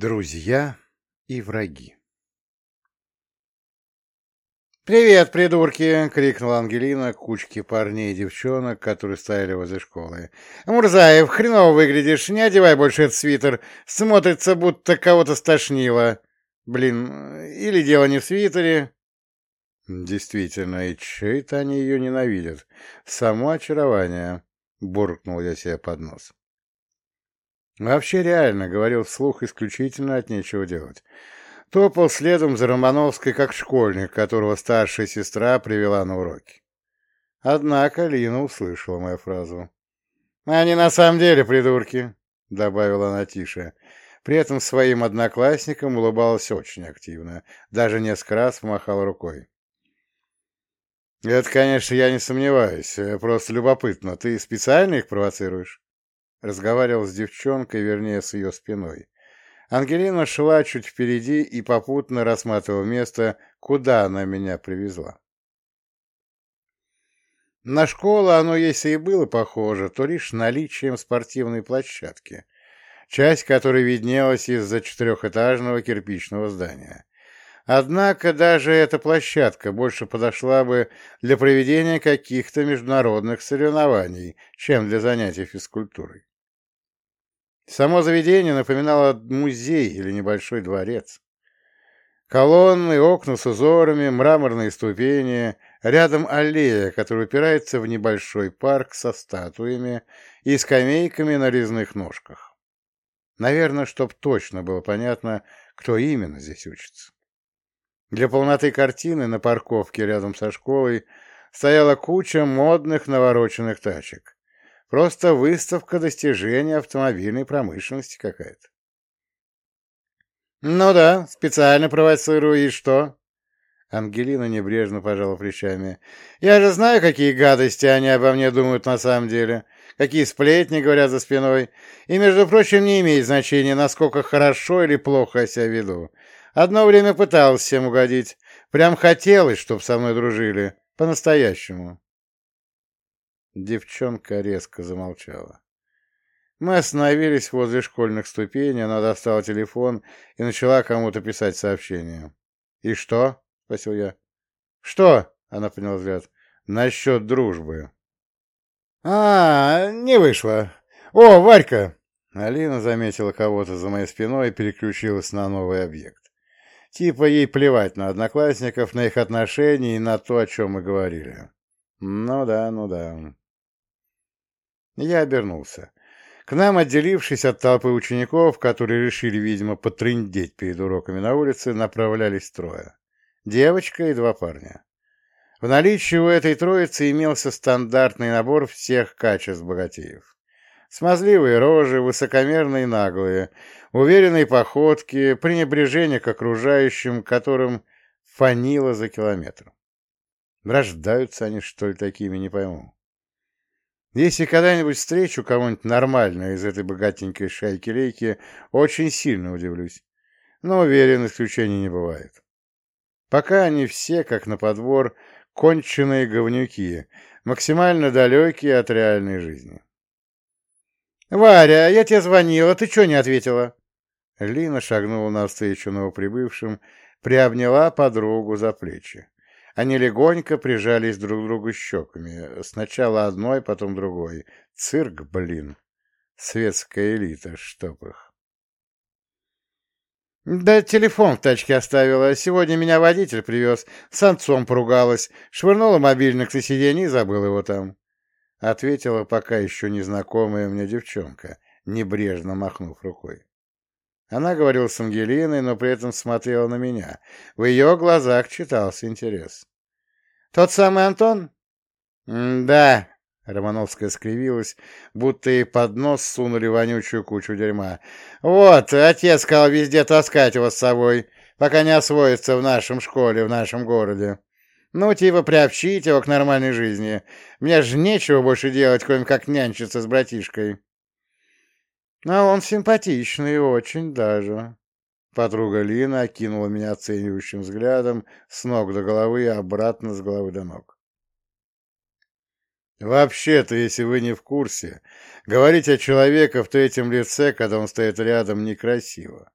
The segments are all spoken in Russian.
Друзья и враги «Привет, придурки!» — крикнула Ангелина кучке парней и девчонок, которые стояли возле школы. «Мурзаев, хреново выглядишь, не одевай больше этот свитер. Смотрится, будто кого-то стошнило. Блин, или дело не в свитере?» «Действительно, и чей-то они ее ненавидят. Само очарование!» — буркнул я себе под нос. Вообще реально, говорил вслух исключительно от нечего делать. Топал следом за Романовской, как школьник, которого старшая сестра привела на уроки. Однако Лина услышала мою фразу. «Они на самом деле придурки», — добавила она тише. При этом своим одноклассникам улыбалась очень активно. Даже несколько раз помахала рукой. «Это, конечно, я не сомневаюсь. Просто любопытно. Ты специально их провоцируешь?» Разговаривал с девчонкой, вернее, с ее спиной. Ангелина шла чуть впереди и попутно рассматривала место, куда она меня привезла. На школу оно, если и было похоже, то лишь наличием спортивной площадки, часть которой виднелась из-за четырехэтажного кирпичного здания. Однако даже эта площадка больше подошла бы для проведения каких-то международных соревнований, чем для занятий физкультурой. Само заведение напоминало музей или небольшой дворец. Колонны, окна с узорами, мраморные ступени, рядом аллея, которая упирается в небольшой парк со статуями и скамейками на резных ножках. Наверное, чтоб точно было понятно, кто именно здесь учится. Для полноты картины на парковке рядом со школой стояла куча модных навороченных тачек. Просто выставка достижений автомобильной промышленности какая-то. «Ну да, специально провоцирую, и что?» Ангелина небрежно пожала плечами. «Я же знаю, какие гадости они обо мне думают на самом деле, какие сплетни говорят за спиной, и, между прочим, не имеет значения, насколько хорошо или плохо я себя веду. Одно время пытался всем угодить, прям хотелось, чтобы со мной дружили, по-настоящему. Девчонка резко замолчала. Мы остановились возле школьных ступеней, она достала телефон и начала кому-то писать сообщение. «И что?» — спросил я. «Что?» — она поняла взгляд. «Насчет дружбы». «А, не вышло. О, Варька!» Алина заметила кого-то за моей спиной и переключилась на новый объект. Типа ей плевать на одноклассников, на их отношения и на то, о чем мы говорили. Ну да, ну да. Я обернулся. К нам, отделившись от толпы учеников, которые решили, видимо, потрындеть перед уроками на улице, направлялись трое. Девочка и два парня. В наличии у этой троицы имелся стандартный набор всех качеств богатеев. Смазливые рожи, высокомерные наглые, уверенные походки, пренебрежение к окружающим, которым фанило за километр. Рождаются они, что ли, такими, не пойму. Если когда-нибудь встречу кого-нибудь нормального из этой богатенькой шайки-лейки, очень сильно удивлюсь. Но уверен, исключений не бывает. Пока они все, как на подбор, конченые говнюки, максимально далекие от реальной жизни. «Варя, я тебе звонила, ты что не ответила?» Лина шагнула навстречу новоприбывшим, приобняла подругу за плечи. Они легонько прижались друг к другу щеками. Сначала одной, потом другой. Цирк, блин. Светская элита, чтоб их. Да телефон в тачке оставила. Сегодня меня водитель привез. С отцом поругалась. Швырнула мобильник на сиденье и забыл его там. Ответила пока еще незнакомая мне девчонка, небрежно махнув рукой. Она говорила с Ангелиной, но при этом смотрела на меня. В ее глазах читался интерес. «Тот самый Антон?» «Да», — Романовская скривилась, будто ей под нос сунули вонючую кучу дерьма. «Вот, отец сказал везде таскать его с собой, пока не освоится в нашем школе, в нашем городе. Ну, типа приобщить его к нормальной жизни. Мне же нечего больше делать, кроме как нянчиться с братишкой». А он симпатичный, очень даже. Подруга Лина окинула меня оценивающим взглядом с ног до головы и обратно с головы до ног. Вообще-то, если вы не в курсе, говорить о человеке в третьем лице, когда он стоит рядом, некрасиво.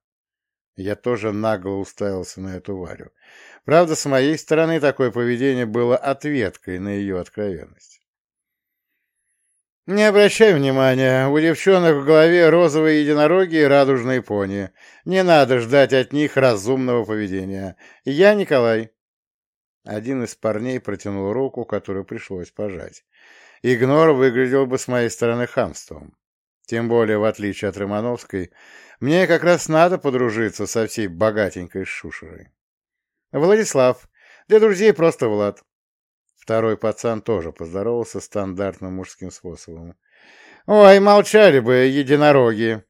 Я тоже нагло уставился на эту Варю. Правда, с моей стороны такое поведение было ответкой на ее откровенность. «Не обращай внимания, у девчонок в голове розовые единороги и радужные пони. Не надо ждать от них разумного поведения. Я Николай». Один из парней протянул руку, которую пришлось пожать. Игнор выглядел бы с моей стороны хамством. Тем более, в отличие от Романовской, мне как раз надо подружиться со всей богатенькой шушерой. Владислав. Для друзей просто Влад. Второй пацан тоже поздоровался стандартным мужским способом. «Ой, молчали бы, единороги!»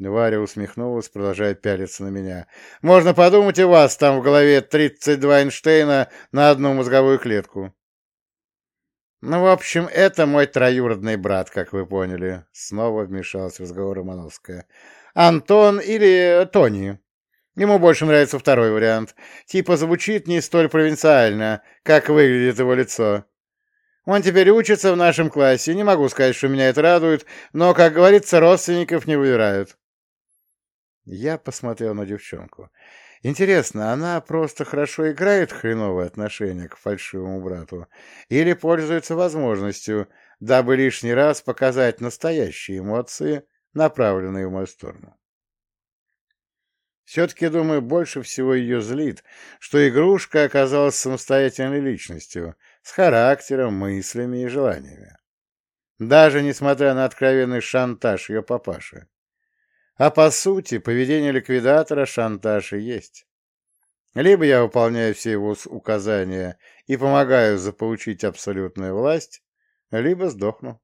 Варя усмехнулась, продолжая пялиться на меня. «Можно подумать, у вас там в голове тридцать два Эйнштейна на одну мозговую клетку». «Ну, в общем, это мой троюродный брат, как вы поняли», — снова вмешалась в разговор Романовская. «Антон или Тони?» Ему больше нравится второй вариант. Типа звучит не столь провинциально, как выглядит его лицо. Он теперь учится в нашем классе. Не могу сказать, что меня это радует, но, как говорится, родственников не выбирают. Я посмотрел на девчонку. Интересно, она просто хорошо играет хреновое отношение к фальшивому брату или пользуется возможностью, дабы лишний раз показать настоящие эмоции, направленные в мою сторону? Все-таки, думаю, больше всего ее злит, что игрушка оказалась самостоятельной личностью, с характером, мыслями и желаниями. Даже несмотря на откровенный шантаж ее папаши. А по сути, поведение ликвидатора шантаж и есть. Либо я выполняю все его указания и помогаю заполучить абсолютную власть, либо сдохну.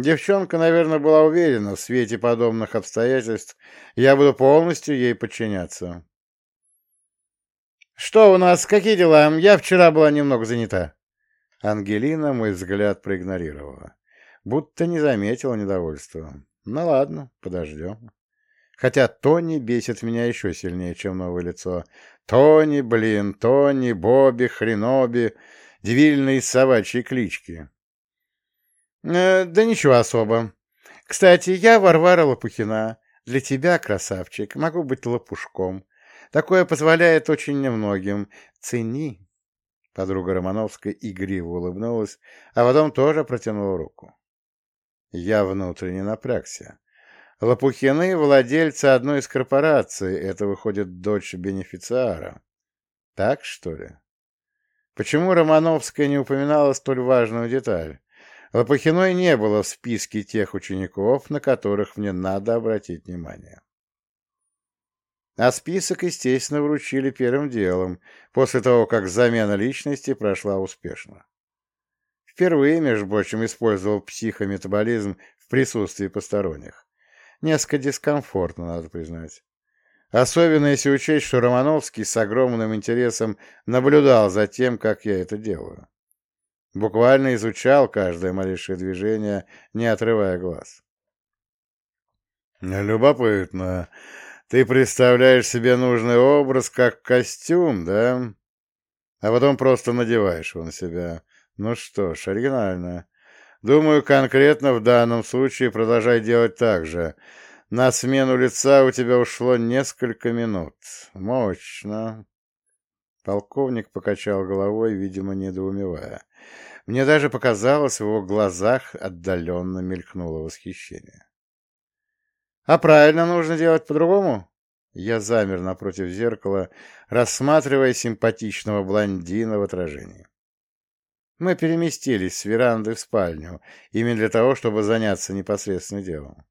Девчонка, наверное, была уверена, в свете подобных обстоятельств я буду полностью ей подчиняться. «Что у нас? Какие дела? Я вчера была немного занята». Ангелина мой взгляд проигнорировала, будто не заметила недовольства. «Ну ладно, подождем». Хотя Тони бесит меня еще сильнее, чем новое лицо. Тони, блин, Тони, Бобби, Хреноби, дивильные собачьи клички. Э, да ничего особо. Кстати, я Варвара Лопухина. Для тебя, красавчик, могу быть лопушком. Такое позволяет очень немногим. Цени. Подруга Романовская игриво улыбнулась, а потом тоже протянула руку. Я внутренне напрягся. Лопухины — владельцы одной из корпораций, это выходит дочь бенефициара. Так, что ли? Почему Романовская не упоминала столь важную деталь? Лопухиной не было в списке тех учеников, на которых мне надо обратить внимание. А список, естественно, вручили первым делом, после того, как замена личности прошла успешно. Впервые, между прочим, использовал психометаболизм в присутствии посторонних. Несколько дискомфортно, надо признать. Особенно если учесть, что Романовский с огромным интересом наблюдал за тем, как я это делаю. Буквально изучал каждое малейшее движение, не отрывая глаз. «Любопытно. Ты представляешь себе нужный образ как костюм, да? А потом просто надеваешь его на себя. Ну что ж, оригинально. Думаю, конкретно в данном случае продолжай делать так же. На смену лица у тебя ушло несколько минут. Мощно». Полковник покачал головой, видимо, недоумевая. Мне даже показалось, в его глазах отдаленно мелькнуло восхищение. «А правильно нужно делать по-другому?» Я замер напротив зеркала, рассматривая симпатичного блондина в отражении. Мы переместились с веранды в спальню, именно для того, чтобы заняться непосредственно делом.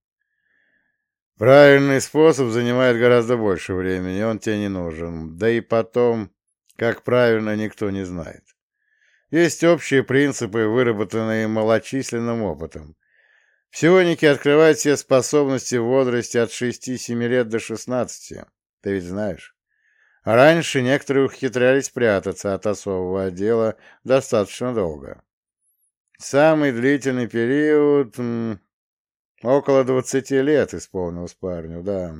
Правильный способ занимает гораздо больше времени, он тебе не нужен. Да и потом, как правильно, никто не знает. Есть общие принципы, выработанные малочисленным опытом. Псионики открывают все способности в возрасте от 6-7 лет до 16, ты ведь знаешь. А раньше некоторые ухитрялись прятаться от особого отдела достаточно долго. Самый длительный период... Около 20 лет исполнилось парню, да.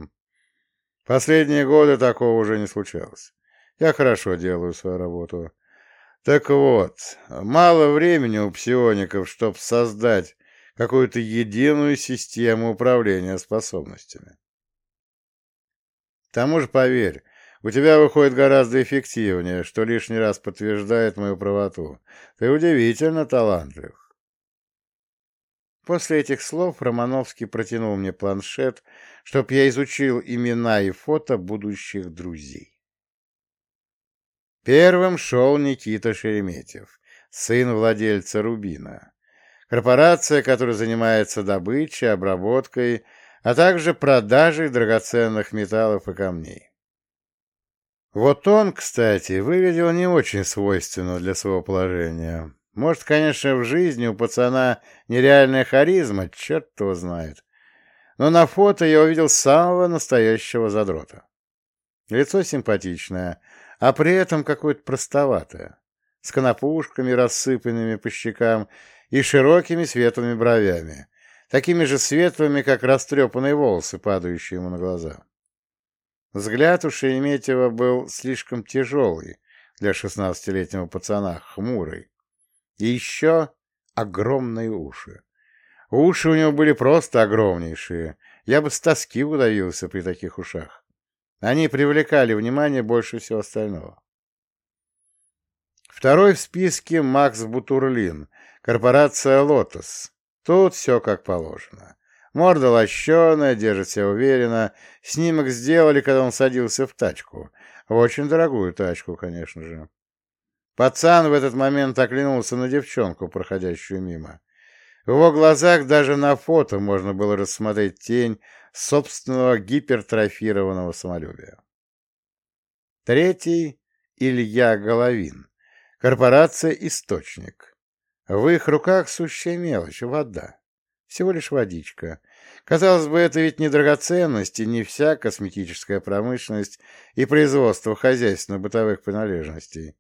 Последние годы такого уже не случалось. Я хорошо делаю свою работу. Так вот, мало времени у псиоников, чтобы создать какую-то единую систему управления способностями. К тому же, поверь, у тебя выходит гораздо эффективнее, что лишний раз подтверждает мою правоту. Ты удивительно талантлив. После этих слов Романовский протянул мне планшет, чтоб я изучил имена и фото будущих друзей. Первым шел Никита Шереметьев, сын владельца «Рубина». Корпорация, которая занимается добычей, обработкой, а также продажей драгоценных металлов и камней. Вот он, кстати, выглядел не очень свойственно для своего положения. Может, конечно, в жизни у пацана нереальная харизма, черт его знает. Но на фото я увидел самого настоящего задрота. Лицо симпатичное, а при этом какое-то простоватое, с конопушками, рассыпанными по щекам, и широкими светлыми бровями, такими же светлыми, как растрепанные волосы, падающие ему на глаза. Взгляд у Шереметьева был слишком тяжелый для шестнадцатилетнего пацана, хмурый. И еще огромные уши. Уши у него были просто огромнейшие. Я бы с тоски удавился при таких ушах. Они привлекали внимание больше всего остального. Второй в списке Макс Бутурлин, корпорация «Лотос». Тут все как положено. Морда лощеная, держит себя уверенно. Снимок сделали, когда он садился в тачку. В очень дорогую тачку, конечно же. Пацан в этот момент оглянулся на девчонку, проходящую мимо. В его глазах даже на фото можно было рассмотреть тень собственного гипертрофированного самолюбия. Третий — Илья Головин. Корпорация «Источник». В их руках сущая мелочь — вода. Всего лишь водичка. Казалось бы, это ведь не драгоценность и не вся косметическая промышленность и производство хозяйственно-бытовых принадлежностей.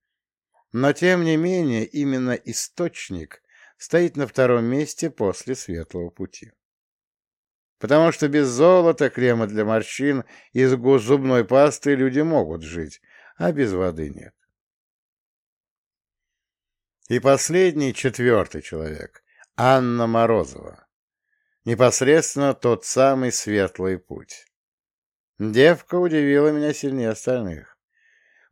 Но, тем не менее, именно источник стоит на втором месте после светлого пути. Потому что без золота, крема для морщин и зубной пасты люди могут жить, а без воды нет. И последний, четвертый человек, Анна Морозова. Непосредственно тот самый светлый путь. Девка удивила меня сильнее остальных.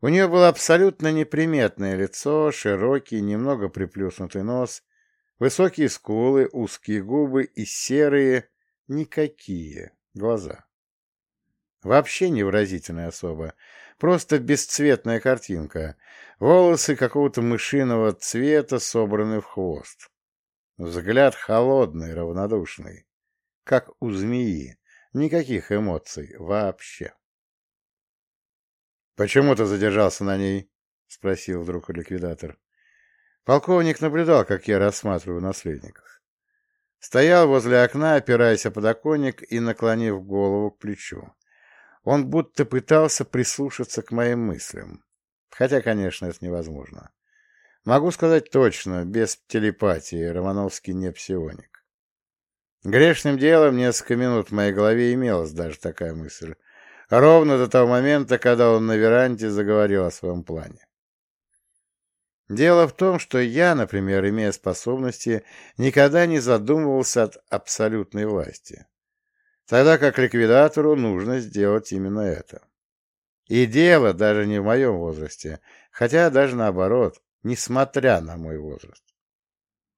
У нее было абсолютно неприметное лицо, широкий, немного приплюснутый нос, высокие скулы, узкие губы и серые, никакие глаза. Вообще невыразительная особа, просто бесцветная картинка, волосы какого-то мышиного цвета собраны в хвост. Взгляд холодный, равнодушный, как у змеи, никаких эмоций вообще. «Почему ты задержался на ней?» — спросил вдруг ликвидатор. Полковник наблюдал, как я рассматриваю наследников. Стоял возле окна, опираясь о подоконник и наклонив голову к плечу. Он будто пытался прислушаться к моим мыслям. Хотя, конечно, это невозможно. Могу сказать точно, без телепатии Романовский не псионик. Грешным делом несколько минут в моей голове имелась даже такая мысль. Ровно до того момента, когда он на веранде заговорил о своем плане. Дело в том, что я, например, имея способности, никогда не задумывался от абсолютной власти тогда как ликвидатору нужно сделать именно это. И дело даже не в моем возрасте, хотя даже наоборот, несмотря на мой возраст.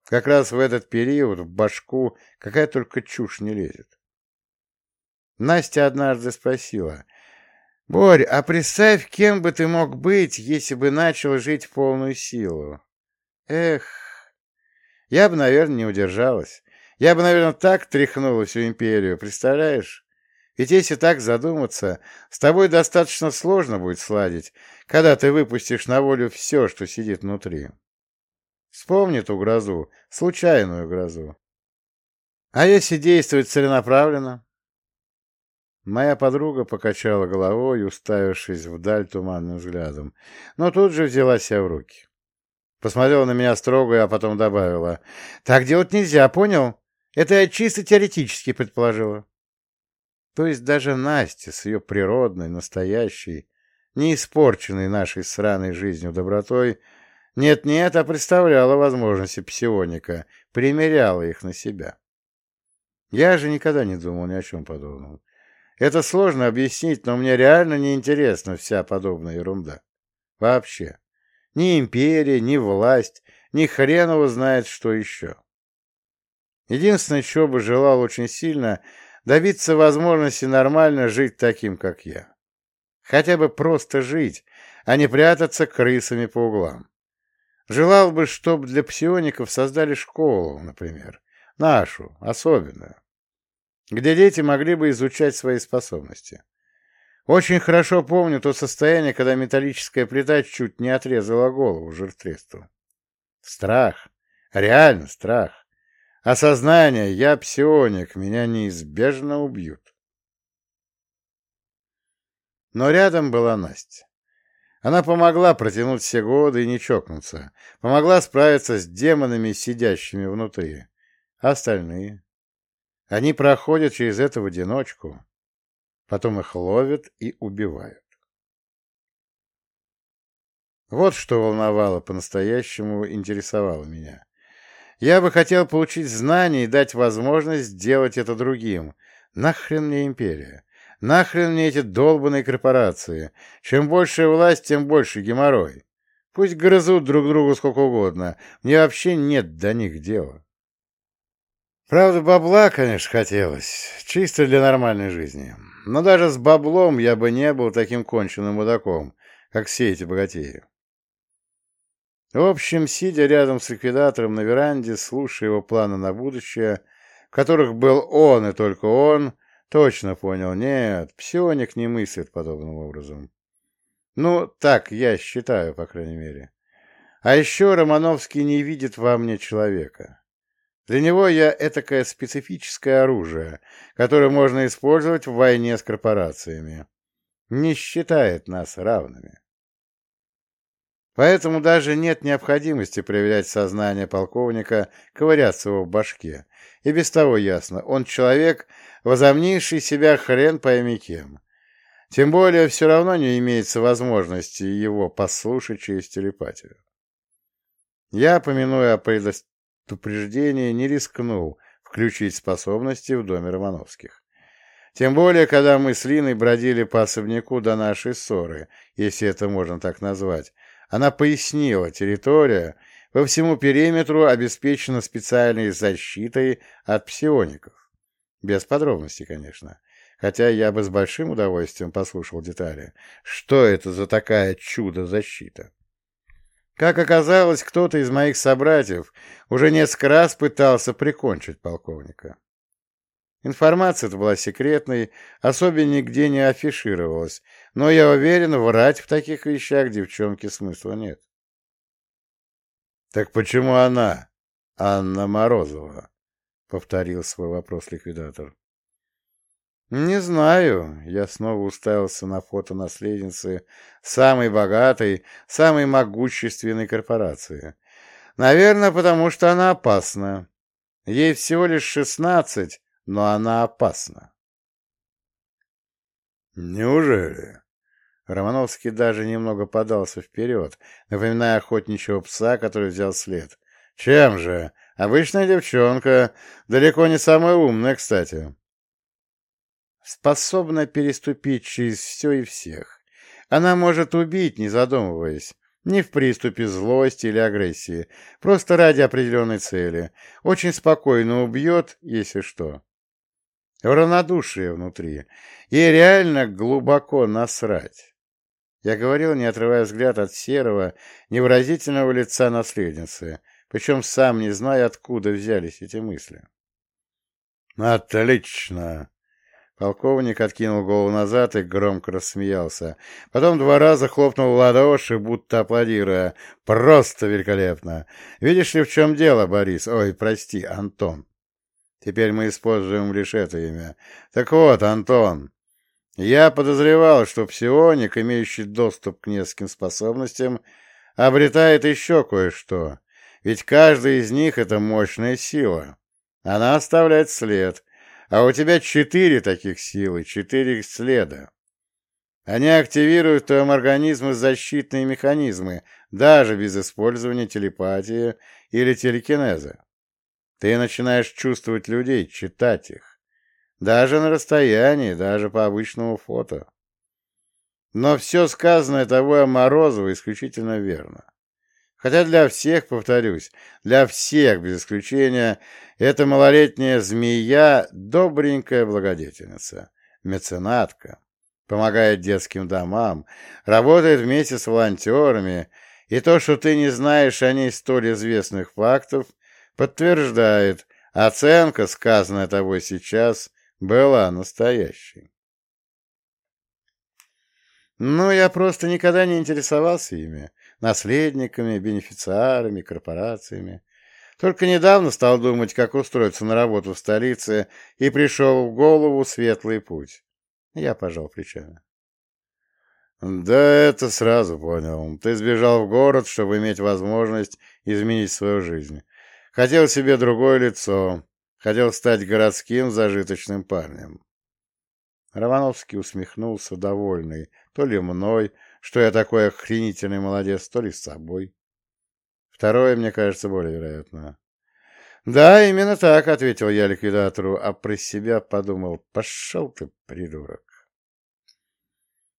Как раз в этот период в башку какая только чушь не лезет. Настя однажды спросила, «Борь, а представь, кем бы ты мог быть, если бы начал жить в полную силу?» Эх, я бы, наверное, не удержалась. Я бы, наверное, так тряхнула всю империю, представляешь? Ведь если так задуматься, с тобой достаточно сложно будет сладить, когда ты выпустишь на волю все, что сидит внутри. Вспомни ту грозу, случайную грозу. А если действовать целенаправленно? Моя подруга покачала головой, уставившись вдаль туманным взглядом, но тут же взяла себя в руки. Посмотрела на меня строго, а потом добавила. «Так делать нельзя, понял? Это я чисто теоретически предположила. То есть даже Настя с ее природной, настоящей, не испорченной нашей сраной жизнью добротой, нет-нет, а представляла возможности псионика, примеряла их на себя. Я же никогда не думал ни о чем подобном. Это сложно объяснить, но мне реально не интересна вся подобная ерунда. Вообще. Ни империя, ни власть, ни хрен его знает, что еще. Единственное, чего бы желал очень сильно, добиться возможности нормально жить таким, как я. Хотя бы просто жить, а не прятаться крысами по углам. Желал бы, чтобы для псиоников создали школу, например. Нашу, особенную. Где дети могли бы изучать свои способности. Очень хорошо помню то состояние, когда металлическая плита чуть не отрезала голову жиртресту. Страх. Реально страх. Осознание, я псионик, меня неизбежно убьют. Но рядом была Настя. Она помогла протянуть все годы и не чокнуться, помогла справиться с демонами, сидящими внутри. Остальные? Они проходят через это в одиночку, потом их ловят и убивают. Вот что волновало по-настоящему, интересовало меня. Я бы хотел получить знания и дать возможность сделать это другим. Нахрен мне империя? Нахрен мне эти долбанные корпорации? Чем больше власть, тем больше геморрой. Пусть грызут друг другу сколько угодно. Мне вообще нет до них дела. Правда, бабла, конечно, хотелось. Чисто для нормальной жизни. Но даже с баблом я бы не был таким конченным мудаком, как все эти богатеи. В общем, сидя рядом с ликвидатором на веранде, слушая его планы на будущее, в которых был он и только он, точно понял, нет, псионик не мыслит подобным образом. Ну, так я считаю, по крайней мере. А еще Романовский не видит во мне человека. Для него я этакое специфическое оружие, которое можно использовать в войне с корпорациями. Не считает нас равными. Поэтому даже нет необходимости проверять сознание полковника, ковыряться его в башке. И без того ясно, он человек, возомнивший себя хрен пойми кем. Тем более все равно не имеется возможности его послушать через телепатию. Я, помянуя о предупреждении, не рискнул включить способности в доме Романовских. Тем более, когда мы с Линой бродили по особняку до нашей ссоры, если это можно так назвать, она пояснила, территория по всему периметру обеспечена специальной защитой от псиоников. Без подробностей, конечно. Хотя я бы с большим удовольствием послушал детали. Что это за такая чудо-защита? Как оказалось, кто-то из моих собратьев уже несколько раз пытался прикончить полковника. Информация была секретной, особенно нигде не афишировалась, но я уверен, врать в таких вещах девчонке смысла нет. «Так почему она, Анна Морозова?» — повторил свой вопрос ликвидатор. «Не знаю». Я снова уставился на фото наследницы самой богатой, самой могущественной корпорации. «Наверное, потому что она опасна. Ей всего лишь шестнадцать, но она опасна. Неужели? Романовский даже немного подался вперед, напоминая охотничьего пса, который взял след. Чем же? Обычная девчонка, далеко не самая умная, кстати. Способна переступить через все и всех. Она может убить, не задумываясь, не в приступе злости или агрессии, просто ради определенной цели. Очень спокойно убьет, если что равнодушие внутри, и реально глубоко насрать. Я говорил, не отрывая взгляд от серого, невыразительного лица наследницы, причем сам не зная, откуда взялись эти мысли. «Отлично!» Полковник откинул голову назад и громко рассмеялся. Потом два раза хлопнул в ладоши, будто аплодируя. «Просто великолепно! Видишь ли, в чем дело, Борис? Ой, прости, Антон!» Теперь мы используем лишь это имя. Так вот, Антон, я подозревал, что псионик, имеющий доступ к нескольким способностям, обретает еще кое-что. Ведь каждая из них — это мощная сила. Она оставляет след. А у тебя четыре таких силы, четыре следа. Они активируют в твоем организме защитные механизмы, даже без использования телепатии или телекинеза. Ты начинаешь чувствовать людей, читать их. Даже на расстоянии, даже по обычному фото. Но все сказанное тобой о Морозовой исключительно верно. Хотя для всех, повторюсь, для всех, без исключения, эта малолетняя змея — добренькая благодетельница, меценатка, помогает детским домам, работает вместе с волонтерами, и то, что ты не знаешь о ней столь известных фактов, подтверждает, оценка, сказанная тобой сейчас, была настоящей. Ну, я просто никогда не интересовался ими, наследниками, бенефициарами, корпорациями. Только недавно стал думать, как устроиться на работу в столице, и пришел в голову светлый путь. Я пожал плечами. «Да это сразу понял. Ты сбежал в город, чтобы иметь возможность изменить свою жизнь. Хотел себе другое лицо. Хотел стать городским зажиточным парнем». Романовский усмехнулся, довольный, то ли мной, что я такой охренительный молодец, то ли с собой. Второе, мне кажется, более вероятно. «Да, именно так», — ответил я ликвидатору, а про себя подумал, «пошел ты, придурок».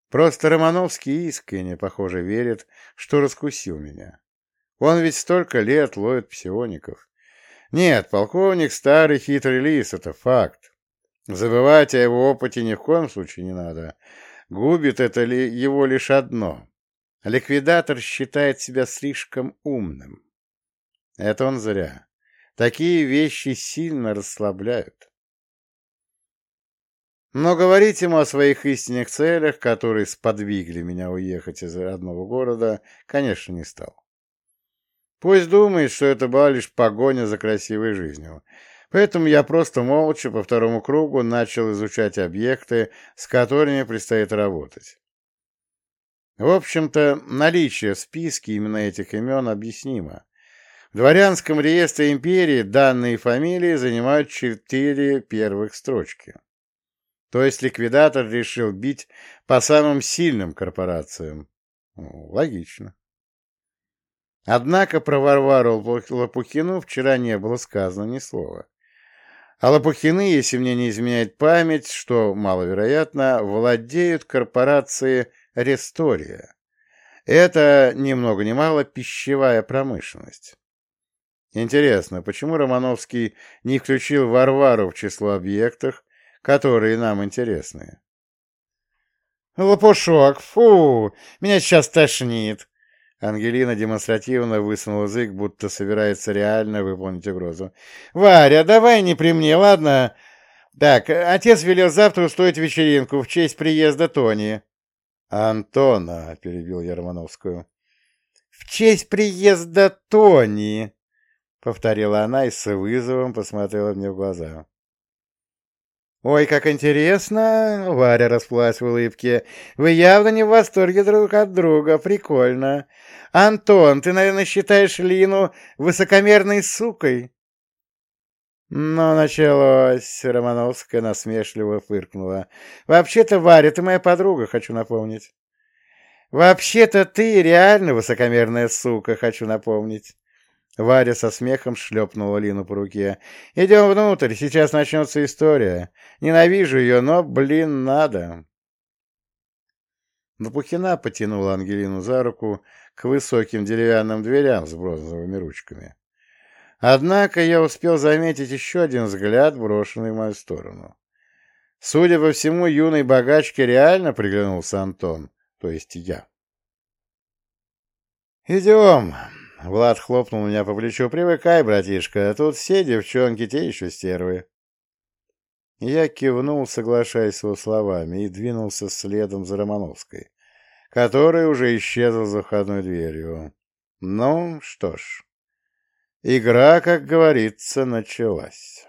Просто Романовский искренне, похоже, верит, что раскусил меня. Он ведь столько лет ловит псиоников. Нет, полковник старый хитрый лис, это факт. Забывать о его опыте ни в коем случае не надо. Губит это ли его лишь одно. Ликвидатор считает себя слишком умным. Это он зря. Такие вещи сильно расслабляют. Но говорить ему о своих истинных целях, которые сподвигли меня уехать из родного города, конечно, не стал. Пусть думает, что это была лишь погоня за красивой жизнью, Поэтому я просто молча по второму кругу начал изучать объекты, с которыми предстоит работать. В общем-то, наличие в списке именно этих имен объяснимо. В дворянском реестре империи данные фамилии занимают четыре первых строчки. То есть ликвидатор решил бить по самым сильным корпорациям. Логично. Однако про Варвару Лопухину вчера не было сказано ни слова. А Лопухины, если мне не изменяет память, что маловероятно, владеют корпорацией Рестория. Это ни много ни мало пищевая промышленность. Интересно, почему Романовский не включил Варвару в число объектов, которые нам интересны? «Лопушок, фу, меня сейчас тошнит!» Ангелина демонстративно высунула язык, будто собирается реально выполнить угрозу. «Варя, давай не при мне, ладно? Так, отец велел завтра устроить вечеринку в честь приезда Тони». «Антона», — перебил я Романовскую. «В честь приезда Тони», — повторила она и с вызовом посмотрела мне в глаза. «Ой, как интересно!» — Варя расплылась в улыбке. «Вы явно не в восторге друг от друга. Прикольно. Антон, ты, наверное, считаешь Лину высокомерной сукой?» «Ну, началось!» — Романовская насмешливо фыркнула. «Вообще-то, Варя, ты моя подруга, хочу напомнить». «Вообще-то ты реально высокомерная сука, хочу напомнить». Варя со смехом шлепнула Лину по руке. «Идем внутрь, сейчас начнется история. Ненавижу ее, но, блин, надо». Лопухина потянула Ангелину за руку к высоким деревянным дверям с бронзовыми ручками. Однако я успел заметить еще один взгляд, брошенный в мою сторону. Судя по всему, юной богачке реально приглянулся Антон, то есть я. «Идем!» Влад хлопнул меня по плечу. «Привыкай, братишка, тут все девчонки, те еще стервы». Я кивнул, соглашаясь с его словами, и двинулся следом за Романовской, которая уже исчезла за входной дверью. Ну, что ж, игра, как говорится, началась.